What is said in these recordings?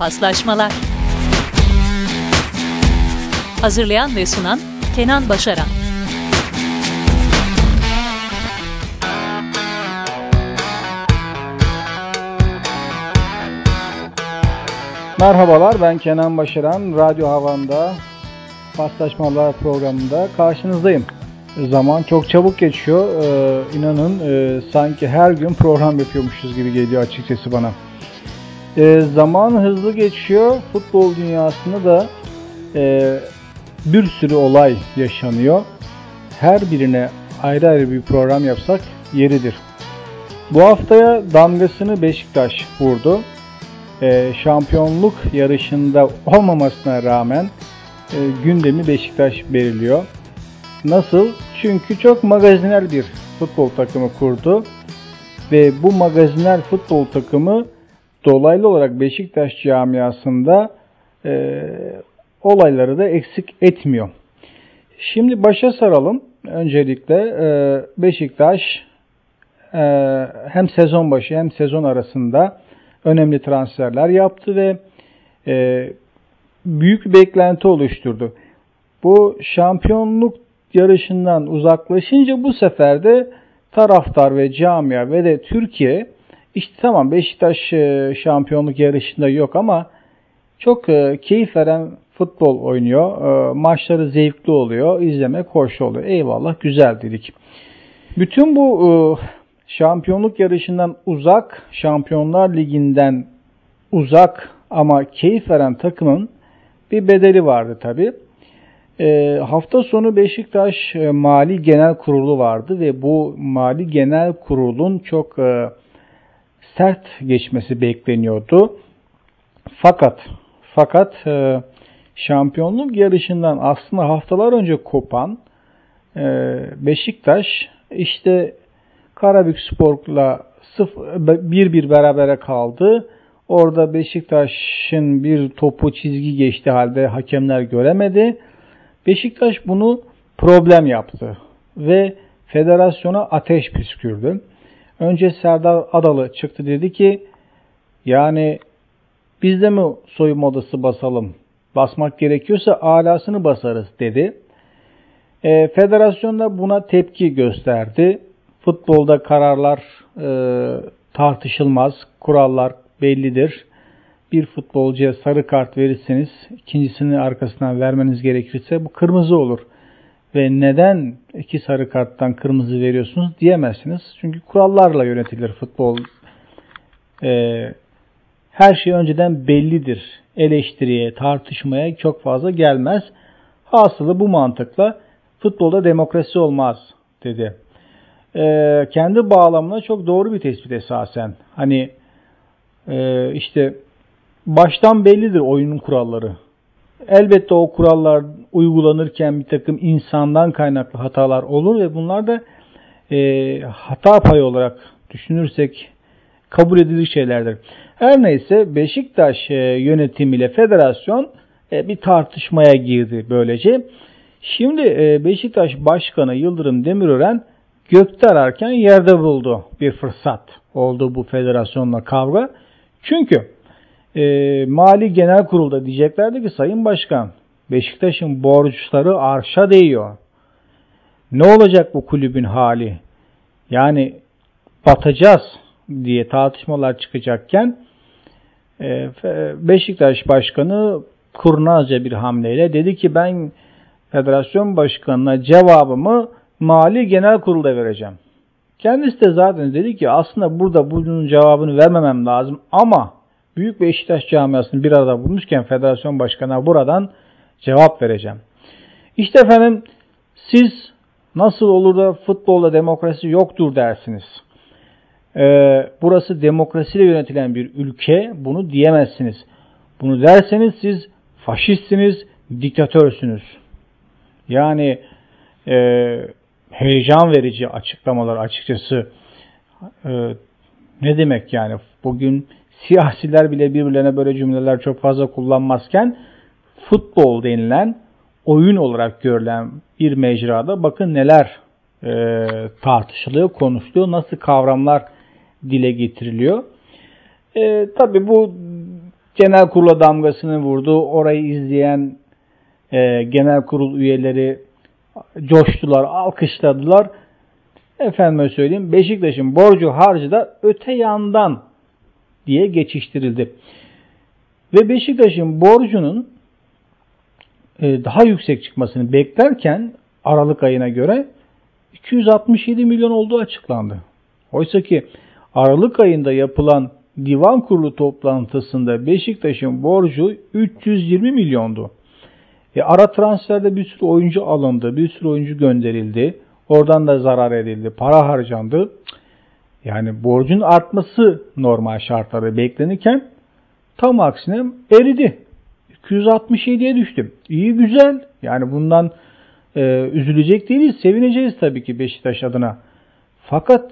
Paslaşmalar Hazırlayan ve sunan Kenan Başaran Merhabalar ben Kenan Başaran. Radyo Havan'da Paslaşmalar programında karşınızdayım. Zaman çok çabuk geçiyor. Ee, inanın e, sanki her gün program yapıyormuşuz gibi geliyor açıkçası bana. E, zaman hızlı geçiyor. Futbol dünyasında da e, bir sürü olay yaşanıyor. Her birine ayrı ayrı bir program yapsak yeridir. Bu haftaya damgasını Beşiktaş vurdu. E, şampiyonluk yarışında olmamasına rağmen e, gündemi Beşiktaş belirliyor. Nasıl? Çünkü çok magazinel bir futbol takımı kurdu. Ve bu magazinel futbol takımı dolaylı olarak Beşiktaş camiasında e, olayları da eksik etmiyor. Şimdi başa saralım. Öncelikle e, Beşiktaş e, hem sezon başı hem sezon arasında önemli transferler yaptı ve e, büyük beklenti oluşturdu. Bu şampiyonluk yarışından uzaklaşınca bu sefer de taraftar ve camia ve de Türkiye işte tamam Beşiktaş e, şampiyonluk yarışında yok ama çok e, keyif veren futbol oynuyor. E, maçları zevkli oluyor. izlemek hoş oluyor. Eyvallah güzel dedik. Bütün bu şampiyonluk yarışından uzak, Şampiyonlar Ligi'nden uzak ama keyif veren takımın bir bedeli vardı tabi. E, hafta sonu Beşiktaş e, Mali Genel Kurulu vardı ve bu Mali Genel Kurulun çok e, sert geçmesi bekleniyordu. Fakat fakat e, şampiyonluk yarışından aslında haftalar önce kopan e, Beşiktaş işte Karabük Spor'la 1-1 berabere kaldı. Orada Beşiktaş'ın bir topu çizgi geçti halde hakemler göremedi. Beşiktaş bunu problem yaptı ve federasyona ateş püskürdü. Önce Serdar Adalı çıktı dedi ki yani biz de mi soyunma odası basalım? Basmak gerekiyorsa alasını basarız dedi. E, federasyon da buna tepki gösterdi. Futbolda kararlar e, tartışılmaz, kurallar bellidir. Bir futbolcuya sarı kart verirseniz ikincisini arkasından vermeniz gerekirse bu kırmızı olur. Ve neden iki sarı karttan kırmızı veriyorsunuz diyemezsiniz. Çünkü kurallarla yönetilir futbol. Ee, her şey önceden bellidir. Eleştiriye, tartışmaya çok fazla gelmez. Hasılı bu mantıkla futbolda demokrasi olmaz dedi. Ee, kendi bağlamına çok doğru bir tespit esasen. Hani e, işte baştan bellidir oyunun kuralları. Elbette o kurallar uygulanırken bir takım insandan kaynaklı hatalar olur ve bunlar da e, hata payı olarak düşünürsek kabul edilir şeylerdir. Her neyse Beşiktaş e, yönetimiyle federasyon e, bir tartışmaya girdi böylece. Şimdi e, Beşiktaş Başkanı Yıldırım Demirören gökte ararken yerde buldu bir fırsat oldu bu federasyonla kavga. Çünkü e, Mali Genel Kurul'da diyeceklerdi ki Sayın Başkan Beşiktaş'ın borçları arşa değiyor. Ne olacak bu kulübün hali? Yani batacağız diye tartışmalar çıkacakken e, Beşiktaş Başkanı kurnazca bir hamleyle dedi ki ben federasyon başkanına cevabımı Mali Genel Kurul'da vereceğim. Kendisi de zaten dedi ki aslında burada bunun cevabını vermemem lazım ama Büyük Beşiktaş camiasını bir arada bulmuşken federasyon başkanına buradan cevap vereceğim. İşte efendim siz nasıl olur da futbolda demokrasi yoktur dersiniz. Ee, burası demokrasiyle yönetilen bir ülke bunu diyemezsiniz. Bunu derseniz siz faşistsiniz, diktatörsünüz. Yani e, heyecan verici açıklamalar açıkçası e, ne demek yani bugün siyasiler bile birbirlerine böyle cümleler çok fazla kullanmazken futbol denilen oyun olarak görülen bir mecrada bakın neler e, tartışılıyor, konuşuluyor, nasıl kavramlar dile getiriliyor. E, Tabi bu genel kurula damgasını vurdu. Orayı izleyen e, genel kurul üyeleri coştular, alkışladılar. Efendime söyleyeyim Beşiktaş'ın borcu harcı da öte yandan diye geçiştirildi. Ve Beşiktaş'ın borcunun e, daha yüksek çıkmasını beklerken Aralık ayına göre 267 milyon olduğu açıklandı. Oysa ki Aralık ayında yapılan divan kurulu toplantısında Beşiktaş'ın borcu 320 milyondu. E, ara transferde bir sürü oyuncu alındı, bir sürü oyuncu gönderildi. Oradan da zarar edildi, para harcandı. Yani borcun artması normal şartlarda beklenirken tam aksine eridi. 267'ye düştü. İyi güzel. Yani bundan e, üzülecek değiliz. Sevineceğiz tabii ki Beşiktaş adına. Fakat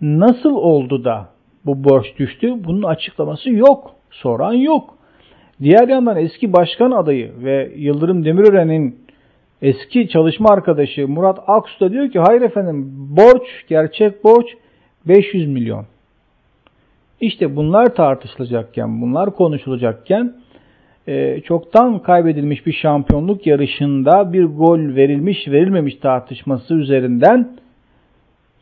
nasıl oldu da bu borç düştü? Bunun açıklaması yok. Soran yok. Diğer yandan eski başkan adayı ve Yıldırım Demirören'in eski çalışma arkadaşı Murat Aksu da diyor ki hayır efendim borç, gerçek borç 500 milyon. İşte bunlar tartışılacakken, bunlar konuşulacakken e, çoktan kaybedilmiş bir şampiyonluk yarışında bir gol verilmiş verilmemiş tartışması üzerinden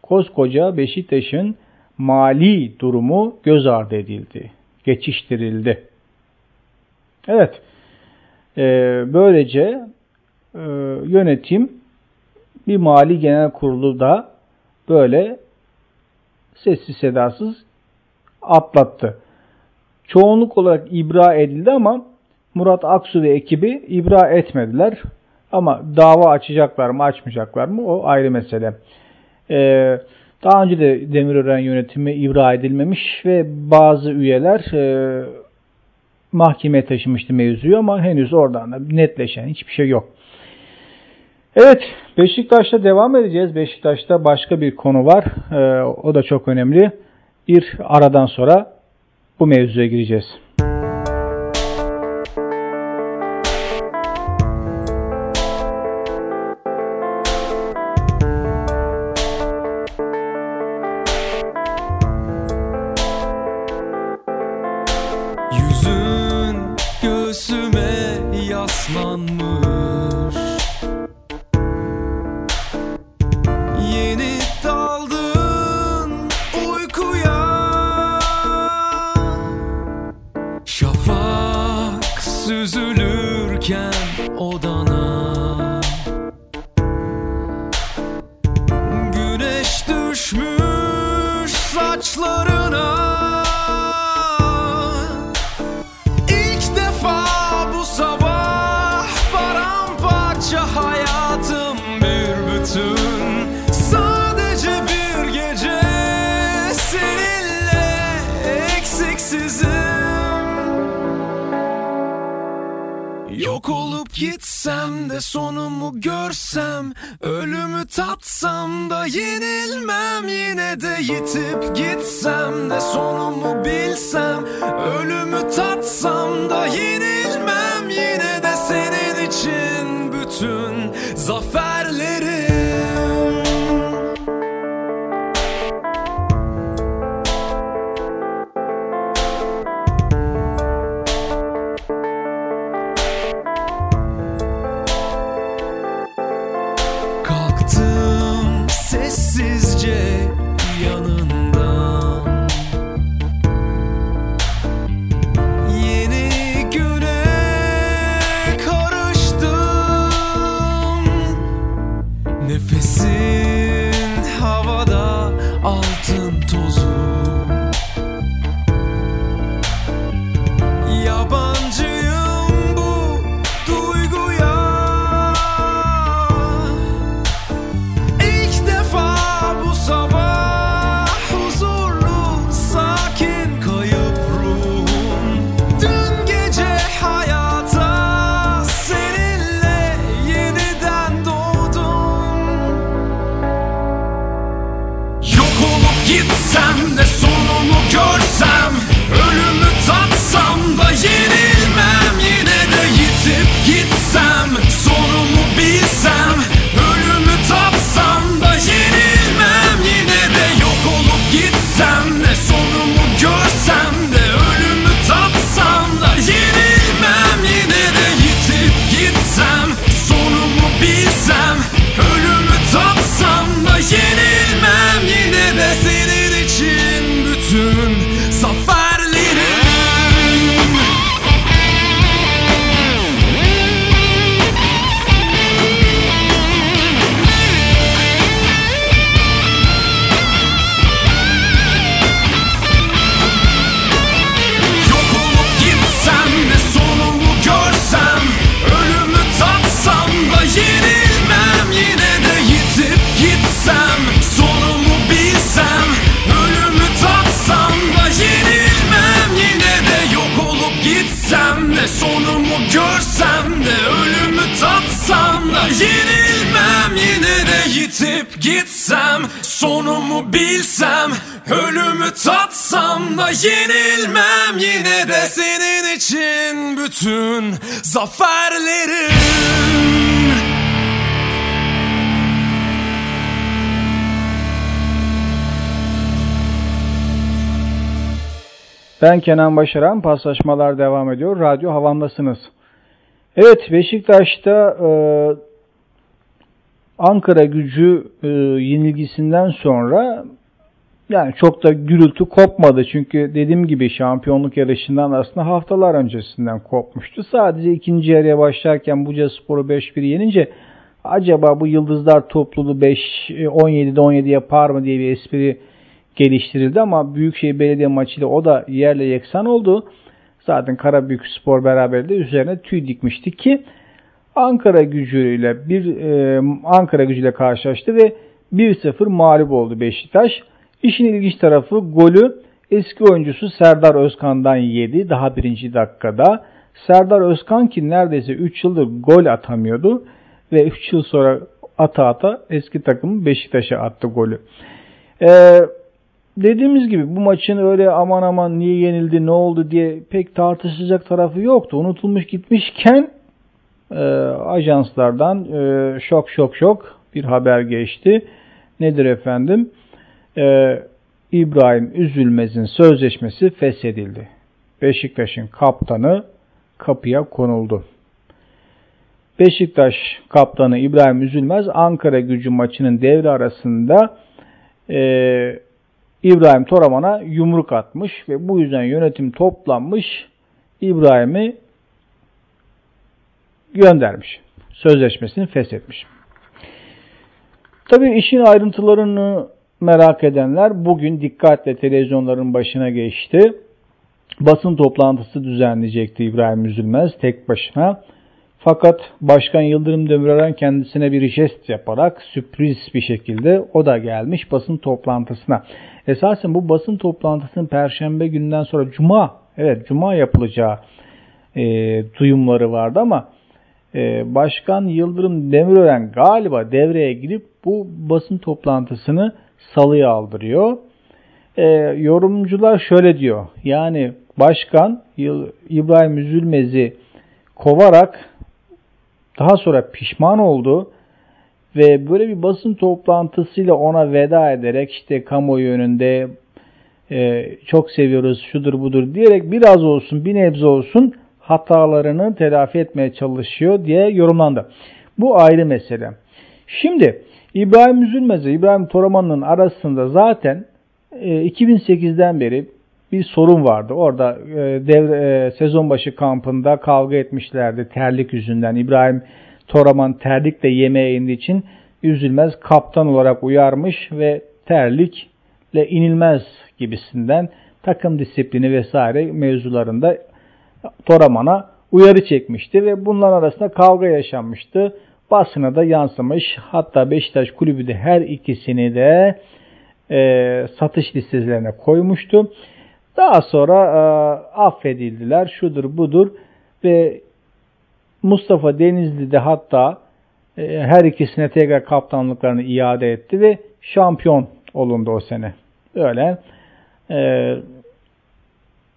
koskoca Beşiktaş'ın mali durumu göz ardı edildi, geçiştirildi. Evet, e, böylece e, yönetim bir mali genel kurulu da böyle sessiz sedasız atlattı. Çoğunluk olarak ibra edildi ama Murat Aksu ve ekibi ibra etmediler. Ama dava açacaklar mı açmayacaklar mı o ayrı mesele. Ee, daha önce de Demirören yönetimi ibra edilmemiş ve bazı üyeler e, mahkemeye taşımıştı mevzuyu ama henüz oradan da netleşen hiçbir şey yok. Evet Beşiktaş'ta devam edeceğiz. Beşiktaş'ta başka bir konu var. Ee, o da çok önemli. Bir aradan sonra bu mevzuya gireceğiz. Yitip gitsem de sonumu bilsem Ölümü tatsam da yenilmem. Yine de senin için bütün zaferlerim Sonumu bilsem ölümü tatsam da Yenilmem yine de senin için bütün zaferlerim Ben Kenan Başaran, paslaşmalar devam ediyor. Radyo Havamdasınız. Evet, Beşiktaş'ta e, Ankara gücü e, yenilgisinden sonra yani çok da gürültü kopmadı. Çünkü dediğim gibi şampiyonluk yarışından aslında haftalar öncesinden kopmuştu. Sadece ikinci yarıya başlarken Buca Sporu 5-1 yenince acaba bu Yıldızlar topluluğu 5 17'de 17 yapar mı diye bir espri geliştirildi ama Büyükşehir Belediye maçıyla o da yerle yeksan oldu. Zaten Karabük Spor beraberliği üzerine tüy dikmişti ki Ankara gücüyle bir e, Ankara gücüyle karşılaştı ve 1-0 mağlup oldu Beşiktaş. İşin ilginç tarafı golü eski oyuncusu Serdar Özkan'dan yedi daha birinci dakikada. Serdar Özkan ki neredeyse 3 yıldır gol atamıyordu ve 3 yıl sonra ata ata eski takımı Beşiktaş'a attı golü. Ee, dediğimiz gibi bu maçın öyle aman aman niye yenildi ne oldu diye pek tartışacak tarafı yoktu. Unutulmuş gitmişken e, ajanslardan e, şok şok şok bir haber geçti. Nedir efendim? E, İbrahim Üzülmez'in sözleşmesi feshedildi. Beşiktaş'ın kaptanı kapıya konuldu. Beşiktaş kaptanı İbrahim Üzülmez Ankara gücü maçının devre arasında e, İbrahim Toraman'a yumruk atmış ve bu yüzden yönetim toplanmış İbrahim'i göndermiş. Sözleşmesini feshetmiş. Tabi işin ayrıntılarını merak edenler bugün dikkatle televizyonların başına geçti. Basın toplantısı düzenleyecekti İbrahim Üzülmez tek başına. Fakat Başkan Yıldırım Demirören kendisine bir jest yaparak sürpriz bir şekilde o da gelmiş basın toplantısına. Esasen bu basın toplantısının Perşembe günden sonra Cuma, evet Cuma yapılacağı e, duyumları vardı ama e, Başkan Yıldırım Demirören galiba devreye girip bu basın toplantısını salıya aldırıyor. E, yorumcular şöyle diyor. Yani Başkan İbrahim Üzülmez'i kovarak daha sonra pişman oldu ve böyle bir basın toplantısıyla ona veda ederek işte kamuoyu önünde e, çok seviyoruz şudur budur diyerek biraz olsun bir nebze olsun hatalarını telafi etmeye çalışıyor diye yorumlandı. Bu ayrı mesele. Şimdi İbrahim Üzülmez'le İbrahim Toraman'ın arasında zaten e, 2008'den beri bir sorun vardı. Orada e, devre, e, sezon başı kampında kavga etmişlerdi terlik yüzünden. İbrahim Toraman terlikle yemeğe indiği için üzülmez kaptan olarak uyarmış ve terlikle inilmez gibisinden takım disiplini vesaire mevzularında Toraman'a uyarı çekmişti ve bunlar arasında kavga yaşanmıştı. Basına da yansımış. Hatta Beşiktaş kulübü de her ikisini de e, satış listelerine koymuştu. Daha sonra e, affedildiler. Şudur budur ve Mustafa Denizli de hatta e, her ikisine tekrar kaptanlıklarını iade etti ve şampiyon olundu o sene. Öyle e,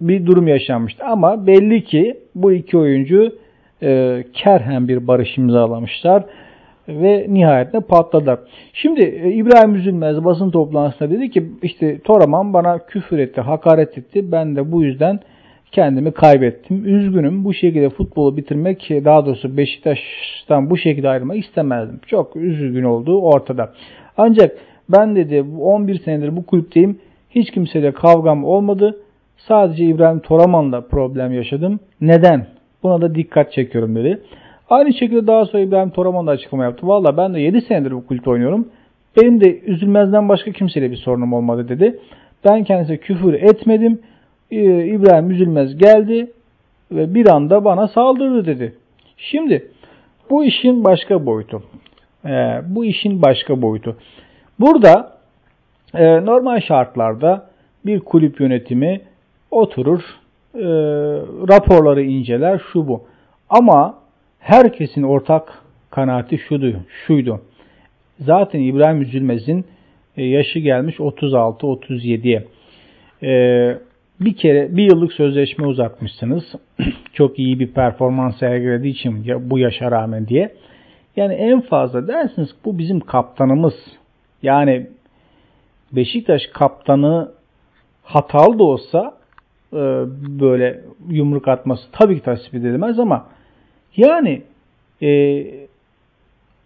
bir durum yaşanmıştı. Ama belli ki bu iki oyuncu e, kerhen bir barış imzalamışlar ve nihayetinde patladı. Şimdi e, İbrahim Üzülmez basın toplantısında dedi ki işte Toraman bana küfür etti, hakaret etti. Ben de bu yüzden kendimi kaybettim. Üzgünüm. Bu şekilde futbolu bitirmek, daha doğrusu Beşiktaş'tan bu şekilde ayrılmak istemezdim. Çok üzgün olduğu ortada. Ancak ben dedi 11 senedir bu kulüpteyim. Hiç kimseyle kavgam olmadı. Sadece İbrahim Toraman'la problem yaşadım. Neden? Buna da dikkat çekiyorum dedi. Aynı şekilde daha sonra İbrahim Toraman da açıklama yaptı. Valla ben de 7 senedir bu kulüpte oynuyorum. Benim de üzülmezden başka kimseyle bir sorunum olmadı dedi. Ben kendisine küfür etmedim. Ee, İbrahim Üzülmez geldi ve bir anda bana saldırdı dedi. Şimdi bu işin başka boyutu. Ee, bu işin başka boyutu. Burada e, normal şartlarda bir kulüp yönetimi oturur, e, raporları inceler, şu bu. Ama herkesin ortak kanaati şuydu, şuydu. Zaten İbrahim Üzülmez'in e, yaşı gelmiş 36-37'ye. E, bir kere bir yıllık sözleşme uzatmışsınız. Çok iyi bir performans sergilediği için bu yaşa rağmen diye. Yani en fazla dersiniz bu bizim kaptanımız. Yani Beşiktaş kaptanı hatalı da olsa böyle yumruk atması tabii ki tasvip edilmez ama yani e,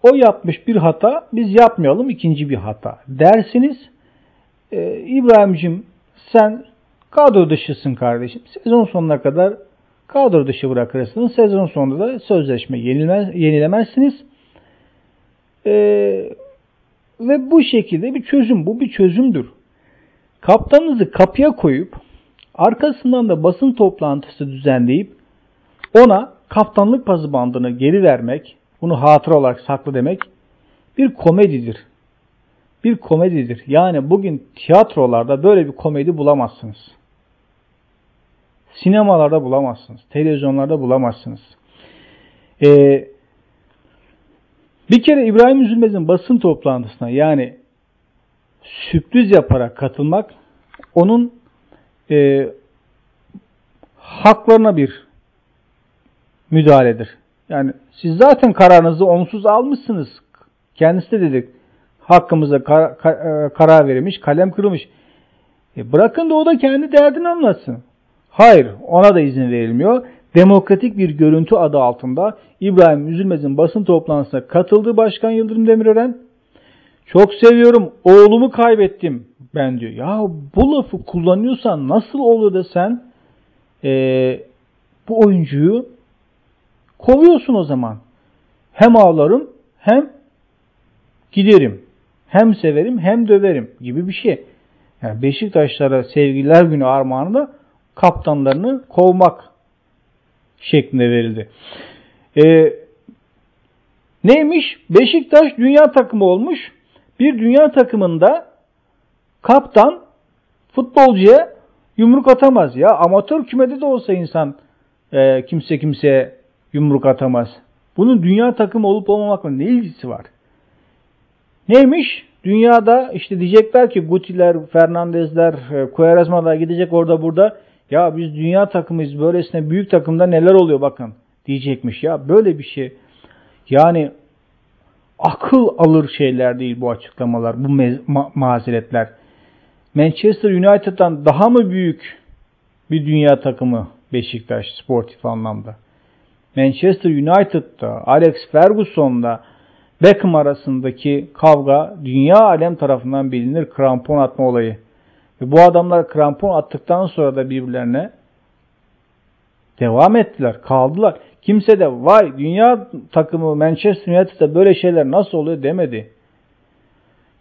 o yapmış bir hata biz yapmayalım ikinci bir hata dersiniz. E, İbrahim'cim sen kadro dışısın kardeşim. Sezon sonuna kadar kadro dışı bırakırsınız. Sezon sonunda da sözleşme yenilmez, yenilemezsiniz. Ee, ve bu şekilde bir çözüm. Bu bir çözümdür. Kaptanınızı kapıya koyup arkasından da basın toplantısı düzenleyip ona kaptanlık pazı bandını geri vermek, bunu hatıra olarak saklı demek bir komedidir. Bir komedidir. Yani bugün tiyatrolarda böyle bir komedi bulamazsınız. Sinemalarda bulamazsınız. Televizyonlarda bulamazsınız. Ee, bir kere İbrahim Üzülmez'in basın toplantısına yani sürpriz yaparak katılmak onun e, haklarına bir müdahaledir. Yani siz zaten kararınızı onsuz almışsınız. Kendisi de dedik hakkımızda kar, kar, e, karar verilmiş, kalem kırılmış. E bırakın da o da kendi derdini anlatsın. Hayır, ona da izin verilmiyor. Demokratik bir görüntü adı altında İbrahim Üzülmez'in basın toplantısına katıldığı Başkan Yıldırım Demirören çok seviyorum oğlumu kaybettim ben diyor. Ya bu lafı kullanıyorsan nasıl olur da sen e, bu oyuncuyu kovuyorsun o zaman. Hem ağlarım hem giderim. Hem severim hem döverim gibi bir şey. Yani Beşiktaşlara sevgiler günü armağanı kaptanlarını kovmak şeklinde verildi. Ee, neymiş? Beşiktaş dünya takımı olmuş. Bir dünya takımında kaptan futbolcuya yumruk atamaz. Ya amatör kümede de olsa insan e, kimse kimseye yumruk atamaz. Bunun dünya takımı olup olmamakla ne ilgisi var? Neymiş? Dünyada işte diyecekler ki Guti'ler, Fernandez'ler, e, Quaresma'lar gidecek orada burada. Ya biz dünya takımıyız böylesine büyük takımda neler oluyor bakın diyecekmiş ya böyle bir şey. Yani akıl alır şeyler değil bu açıklamalar, bu ma mazeretler. Manchester United'dan daha mı büyük bir dünya takımı Beşiktaş sportif anlamda? Manchester United'da, Alex Ferguson'da, Beckham arasındaki kavga dünya alem tarafından bilinir krampon atma olayı. Ve bu adamlar krampon attıktan sonra da birbirlerine devam ettiler, kaldılar. Kimse de vay dünya takımı Manchester United'da böyle şeyler nasıl oluyor demedi.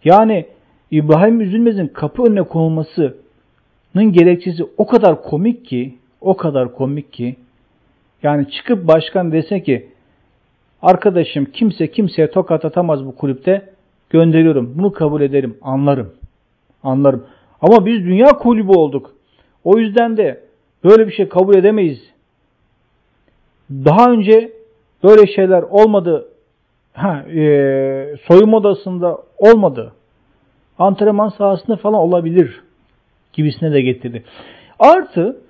Yani İbrahim Üzülmez'in kapı önüne konulmasının gerekçesi o kadar komik ki, o kadar komik ki, yani çıkıp başkan dese ki, arkadaşım kimse kimseye tokat atamaz bu kulüpte, gönderiyorum, bunu kabul ederim, anlarım, anlarım. Ama biz dünya kulübü olduk. O yüzden de böyle bir şey kabul edemeyiz. Daha önce böyle şeyler olmadı. Ha, e, soyunma odasında olmadı. Antrenman sahasında falan olabilir gibisine de getirdi. Artı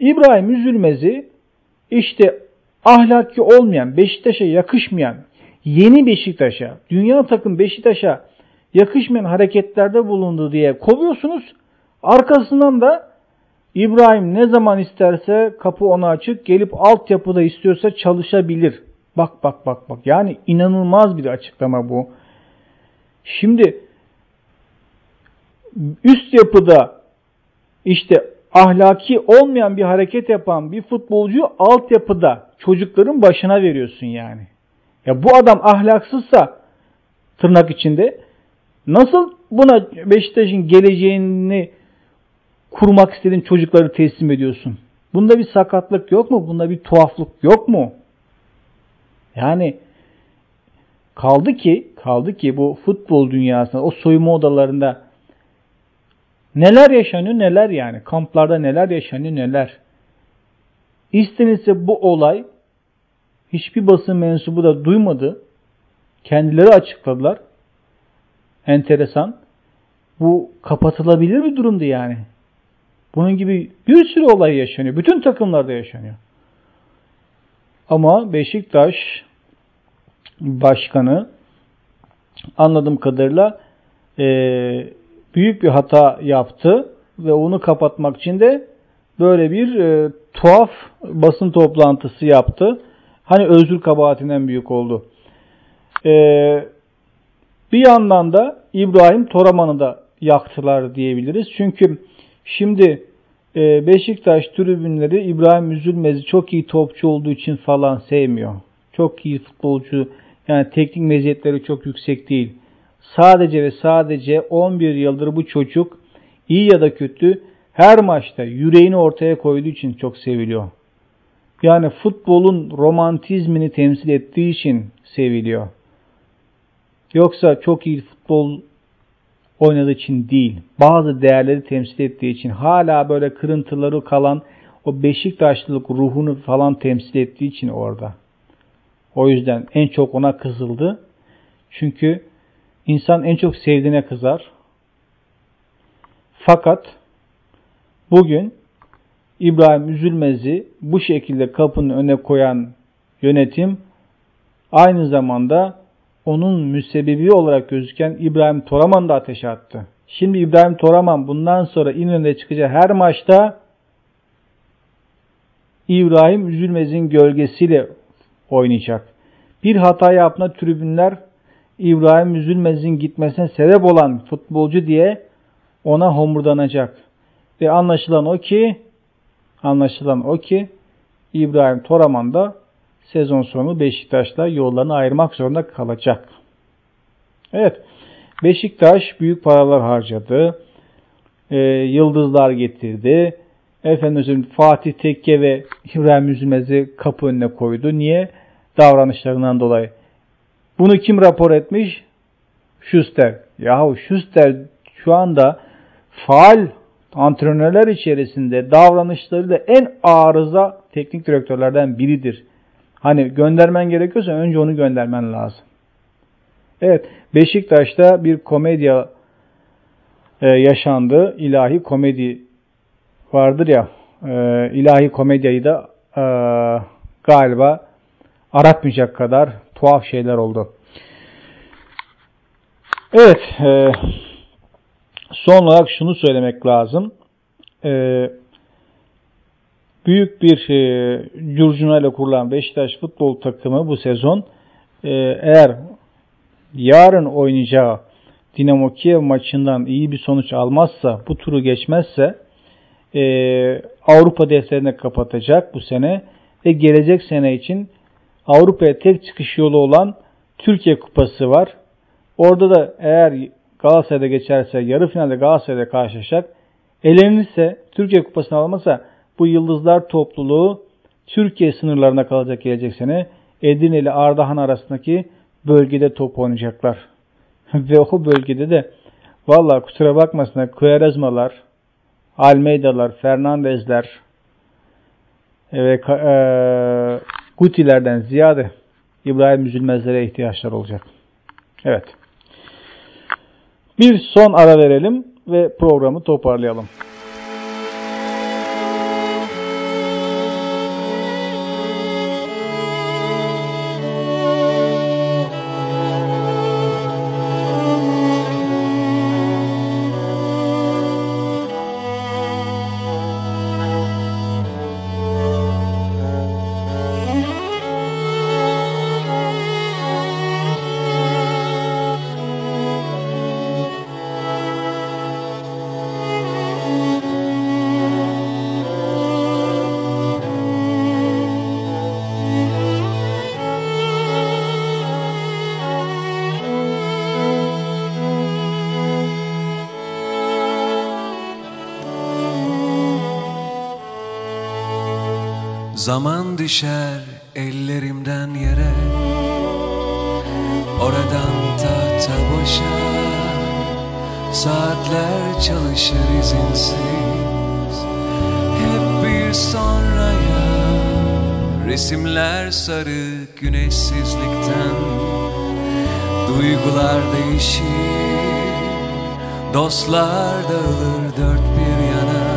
İbrahim Üzülmez'i işte ahlaki olmayan, Beşiktaş'a yakışmayan, yeni Beşiktaş'a, dünya takım Beşiktaş'a yakışmayan hareketlerde bulundu diye kovuyorsunuz. Arkasından da İbrahim ne zaman isterse kapı ona açık gelip altyapıda istiyorsa çalışabilir. Bak bak bak bak yani inanılmaz bir açıklama bu. Şimdi üst yapıda işte ahlaki olmayan bir hareket yapan bir futbolcu altyapıda çocukların başına veriyorsun yani. Ya bu adam ahlaksızsa tırnak içinde Nasıl buna Beşiktaş'ın geleceğini kurmak istediğin çocukları teslim ediyorsun? Bunda bir sakatlık yok mu? Bunda bir tuhaflık yok mu? Yani kaldı ki kaldı ki bu futbol dünyasında o soyunma odalarında neler yaşanıyor neler yani kamplarda neler yaşanıyor neler. İstenilse bu olay hiçbir basın mensubu da duymadı. Kendileri açıkladılar. Enteresan. Bu kapatılabilir bir durumdu yani. Bunun gibi bir sürü olay yaşanıyor. Bütün takımlarda yaşanıyor. Ama Beşiktaş başkanı anladığım kadarıyla e, büyük bir hata yaptı ve onu kapatmak için de böyle bir e, tuhaf basın toplantısı yaptı. Hani özür kabahatinden büyük oldu. E, bir yandan da İbrahim Toraman'ı da yaktılar diyebiliriz. Çünkü şimdi e, Beşiktaş tribünleri İbrahim Üzülmez'i çok iyi topçu olduğu için falan sevmiyor. Çok iyi futbolcu yani teknik meziyetleri çok yüksek değil. Sadece ve sadece 11 yıldır bu çocuk iyi ya da kötü her maçta yüreğini ortaya koyduğu için çok seviliyor. Yani futbolun romantizmini temsil ettiği için seviliyor. Yoksa çok iyi futbol oynadığı için değil. Bazı değerleri temsil ettiği için hala böyle kırıntıları kalan o Beşiktaşlılık ruhunu falan temsil ettiği için orada. O yüzden en çok ona kızıldı. Çünkü insan en çok sevdiğine kızar. Fakat bugün İbrahim Üzülmez'i bu şekilde kapının önüne koyan yönetim aynı zamanda onun müsebbibi olarak gözüken İbrahim Toraman da ateşe attı. Şimdi İbrahim Toraman bundan sonra İnönü'ne çıkacağı her maçta İbrahim Üzülmez'in gölgesiyle oynayacak. Bir hata yapma tribünler İbrahim Üzülmez'in gitmesine sebep olan futbolcu diye ona homurdanacak. Ve anlaşılan o ki anlaşılan o ki İbrahim Toraman da sezon sonu Beşiktaş'la yollarını ayırmak zorunda kalacak. Evet, Beşiktaş büyük paralar harcadı. E, yıldızlar getirdi. Efendim Fatih Tekke ve İbrahim Üzülmez'i kapı önüne koydu. Niye? Davranışlarından dolayı. Bunu kim rapor etmiş? Schuster. Yahu Schuster şu anda faal antrenörler içerisinde davranışlarıyla en arıza teknik direktörlerden biridir. Hani göndermen gerekiyorsa önce onu göndermen lazım. Evet Beşiktaş'ta bir komedya e, yaşandı. İlahi komedi vardır ya. E, ilahi komedyayı da e, galiba aratmayacak kadar tuhaf şeyler oldu. Evet. E, son olarak şunu söylemek lazım. E, büyük bir e, curcuna ile kurulan Beşiktaş futbol takımı bu sezon e, eğer yarın oynayacağı Dinamo Kiev maçından iyi bir sonuç almazsa, bu turu geçmezse e, Avrupa defterini kapatacak bu sene ve gelecek sene için Avrupa'ya tek çıkış yolu olan Türkiye Kupası var. Orada da eğer Galatasaray'da geçerse yarı finalde Galatasaray'da karşılaşacak. Elenirse Türkiye Kupası'nı almasa bu yıldızlar topluluğu Türkiye sınırlarına kalacak gelecek sene. Edirne ile Ardahan arasındaki bölgede top oynayacaklar. Ve o bölgede de valla kusura bakmasınlar Quaresmalar, Almeida'lar, Fernandez'ler ve e, Guti'lerden ziyade İbrahim Üzülmezlere ihtiyaçlar olacak. Evet. Bir son ara verelim ve programı toparlayalım. Zaman düşer ellerimden yere Oradan tahta boşa. Saatler çalışır izinsiz Hep bir sonraya. Resimler sarı güneşsizlikten Duygular değişir. Dostlar dağılır dört bir yana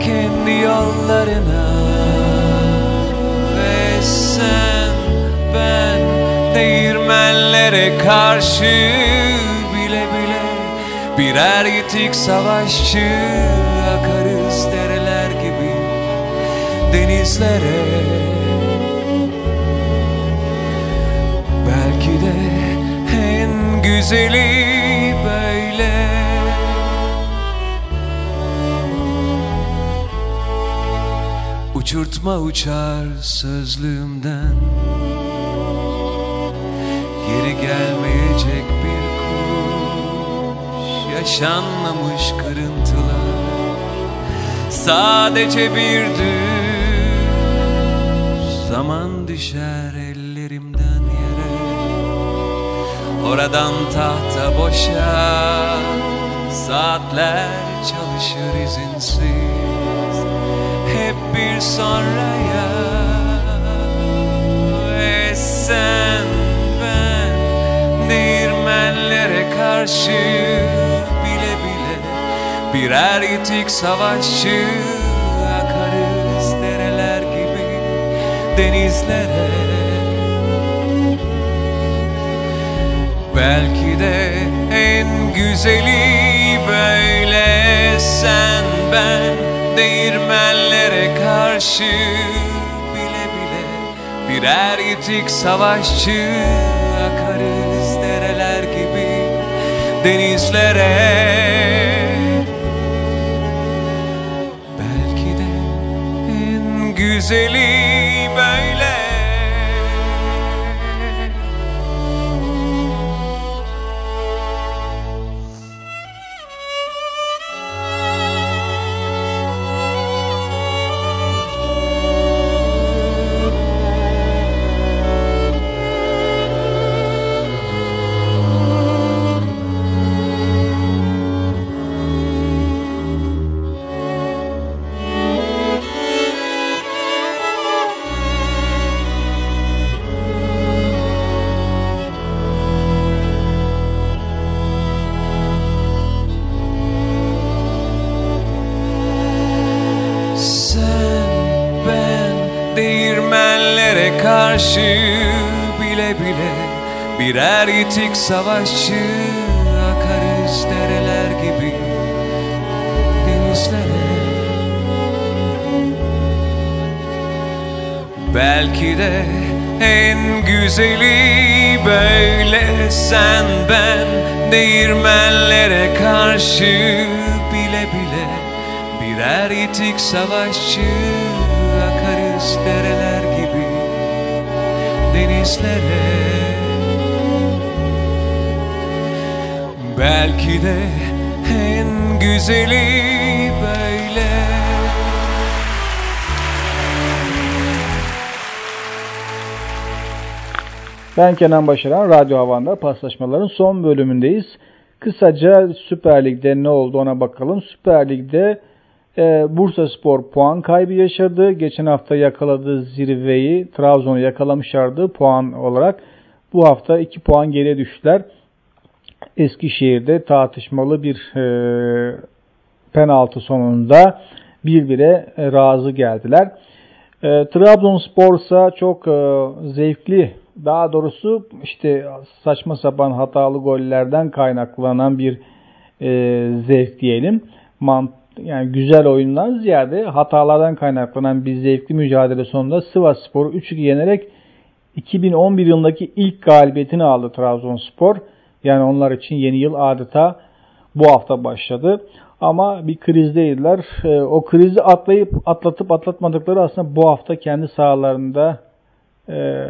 Kendi yollarına sen ben Değirmenlere karşı bile bile Birer yitik savaşçı Akarız dereler gibi denizlere. Belki de en güzeli Uçurtma uçar sözlüğümden. Geri gelmeyecek bir kuş. Yaşanmamış kırıntılar Sadece bir düz. Zaman düşer ellerimden yere. Oradan tahta boşa. Saatler çalışır izinsiz Hep bir sonraya. Ve sen ben Değirmenlere karşı bile bile Birer yitik savaşçı Akarız dereler gibi denizlere. Belki de en güzeli böyle sen ben Değirmenlere karşı bile bile Birer yitik savaşçı Akarız dereler gibi denizlere. Belki de en güzeli bile birer yitik savaşçı akarız dereler gibi denizlere. Belki de en güzeli böyle sen ben değirmenlere karşı bile bile birer yitik savaşçı akarız dereler denizlere Belki de en güzeli böyle Ben Kenan Başaran, Radyo Havan'da paslaşmaların son bölümündeyiz. Kısaca Süper Lig'de ne oldu ona bakalım. Süper Lig'de e, Bursa Spor puan kaybı yaşadı. Geçen hafta yakaladığı zirveyi Trabzon'u yakalamışlardı puan olarak. Bu hafta 2 puan geriye düştüler. Eskişehir'de tartışmalı bir e, penaltı sonunda birbire e, razı geldiler. E, Trabzonspor ise çok e, zevkli daha doğrusu işte saçma sapan hatalı gollerden kaynaklanan bir e, zevk diyelim. Mant yani güzel oyundan ziyade hatalardan kaynaklanan bir zevkli mücadele sonunda Sivas Spor'u 3-2 yenerek 2011 yılındaki ilk galibiyetini aldı Trabzonspor. Yani onlar için yeni yıl adeta bu hafta başladı. Ama bir krizdeydiler. E, o krizi atlayıp atlatıp atlatmadıkları aslında bu hafta kendi sahalarında e,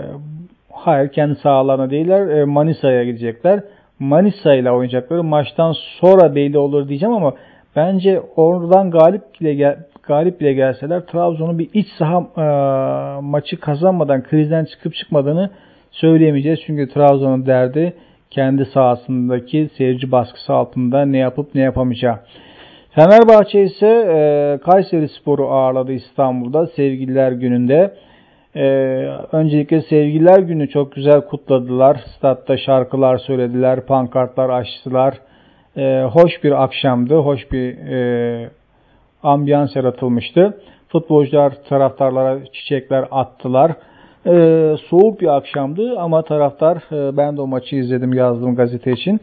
hayır kendi sahalarına değiller e, Manisa'ya gidecekler. Manisa ile oynayacakları maçtan sonra belli olur diyeceğim ama bence oradan galip bile gel, galip bile gelseler Trabzon'un bir iç saha e, maçı kazanmadan krizden çıkıp çıkmadığını söyleyemeyeceğiz. Çünkü Trabzon'un derdi kendi sahasındaki seyirci baskısı altında ne yapıp ne yapamayacağı. Fenerbahçe ise e, Kayseri Sporu ağırladı İstanbul'da sevgililer gününde. Ee, öncelikle Sevgililer Günü çok güzel kutladılar. Statta şarkılar söylediler, pankartlar açtılar. Ee, hoş bir akşamdı, hoş bir e, ambiyans yaratılmıştı. Futbolcular taraftarlara çiçekler attılar. Ee, soğuk bir akşamdı ama taraftar, e, ben de o maçı izledim yazdım gazete için.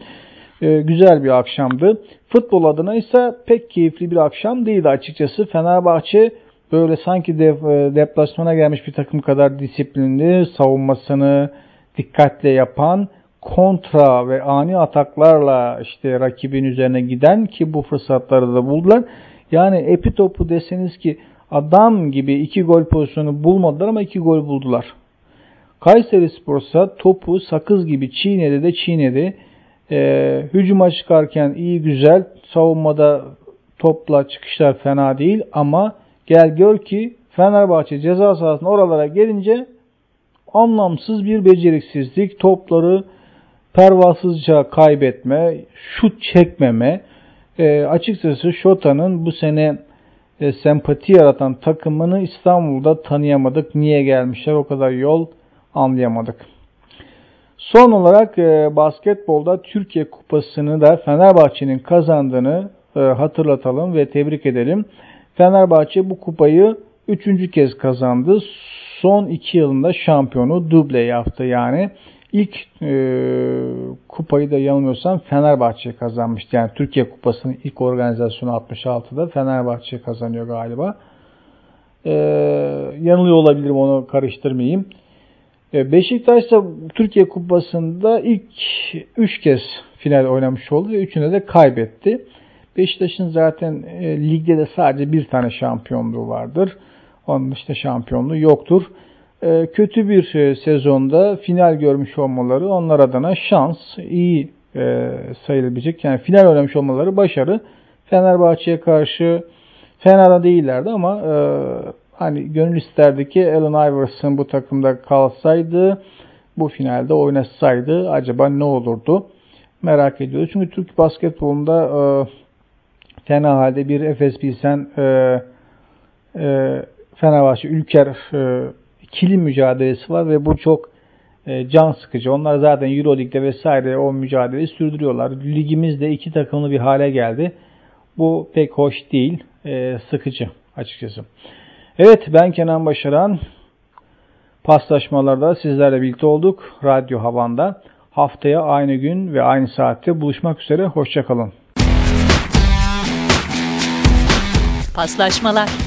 Ee, güzel bir akşamdı. Futbol adına ise pek keyifli bir akşam değildi açıkçası. Fenerbahçe böyle sanki de, e, deplasmana gelmiş bir takım kadar disiplinli, savunmasını dikkatle yapan, kontra ve ani ataklarla işte rakibin üzerine giden ki bu fırsatları da buldular. Yani epi topu deseniz ki adam gibi iki gol pozisyonu bulmadılar ama iki gol buldular. Kayseri Spor'sa topu sakız gibi çiğnedi de çiğnedi. Ee, hücuma çıkarken iyi güzel, savunmada topla çıkışlar fena değil ama gel gör ki Fenerbahçe ceza sahasına oralara gelince anlamsız bir beceriksizlik, topları pervasızca kaybetme, şut çekmeme. E, açıkçası Şota'nın bu sene e, sempati yaratan takımını İstanbul'da tanıyamadık. Niye gelmişler o kadar yol anlayamadık. Son olarak e, basketbolda Türkiye Kupası'nı da Fenerbahçe'nin kazandığını e, hatırlatalım ve tebrik edelim. Fenerbahçe bu kupayı üçüncü kez kazandı. Son iki yılında şampiyonu duble yaptı yani. İlk e, kupayı da yanılmıyorsam Fenerbahçe kazanmıştı. Yani Türkiye Kupası'nın ilk organizasyonu 66'da Fenerbahçe kazanıyor galiba. E, yanılıyor olabilirim onu karıştırmayayım. E, Beşiktaş ise Türkiye Kupası'nda ilk 3 kez final oynamış oldu ve üçünde de kaybetti. Beşiktaş'ın zaten e, ligde de sadece bir tane şampiyonluğu vardır. Onun dışında şampiyonluğu yoktur. E, kötü bir e, sezonda final görmüş olmaları onlar adına şans, iyi e, sayılabilecek. Yani final oynamış olmaları başarı. Fenerbahçe'ye karşı fena değillerdi ama e, hani gönül isterdi ki Allen Iverson bu takımda kalsaydı, bu finalde oynasaydı acaba ne olurdu? Merak ediyoruz. Çünkü Türk basketbolunda e, fena halde bir Efes Pilsen e, e, Fenerbahçe Ülker e, ikili mücadelesi var ve bu çok e, can sıkıcı. Onlar zaten Euroleague'de vesaire o mücadeleyi sürdürüyorlar. Ligimiz de iki takımlı bir hale geldi. Bu pek hoş değil. E, sıkıcı açıkçası. Evet ben Kenan Başaran. Paslaşmalarda sizlerle birlikte olduk. Radyo Havan'da. Haftaya aynı gün ve aynı saatte buluşmak üzere. Hoşçakalın. Paslaşmalar